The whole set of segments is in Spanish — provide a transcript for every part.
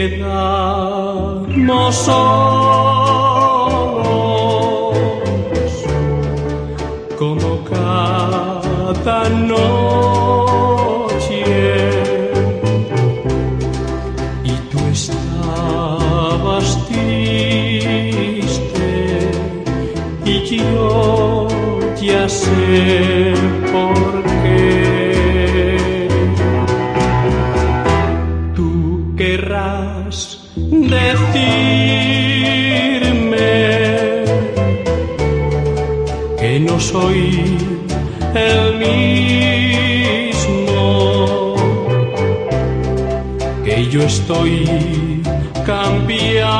Quedamos solos como cada noche. Y tú estabas triste y yo ya sé por decirme que no soy el mismo, que yo estoy cambiando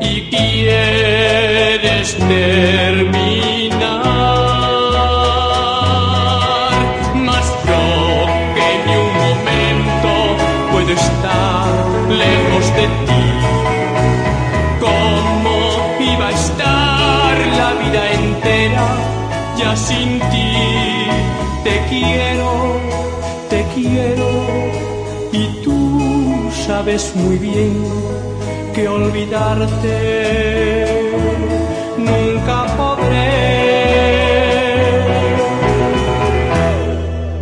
y quieres terminar. Ya sin ti? Te quiero, te quiero y tú sabes muy bien que olvidarte nunca podré.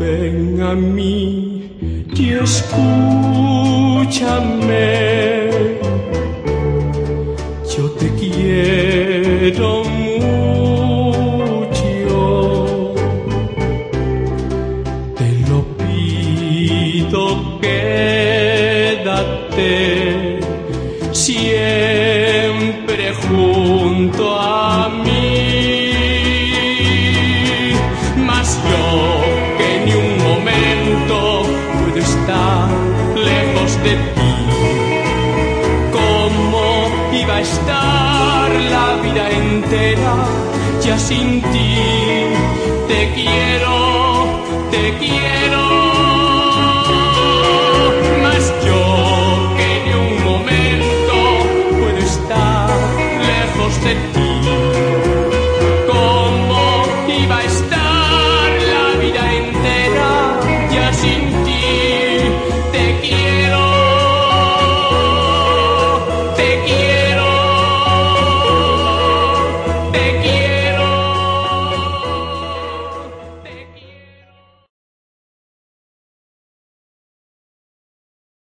Ven a mí y escúchame. Quédate siempre junto a mí. Mas yo que ni un momento puedo estar lejos de ti. ¿Cómo iba a estar la vida entera ya sin ti? Te quiero, te quiero. you.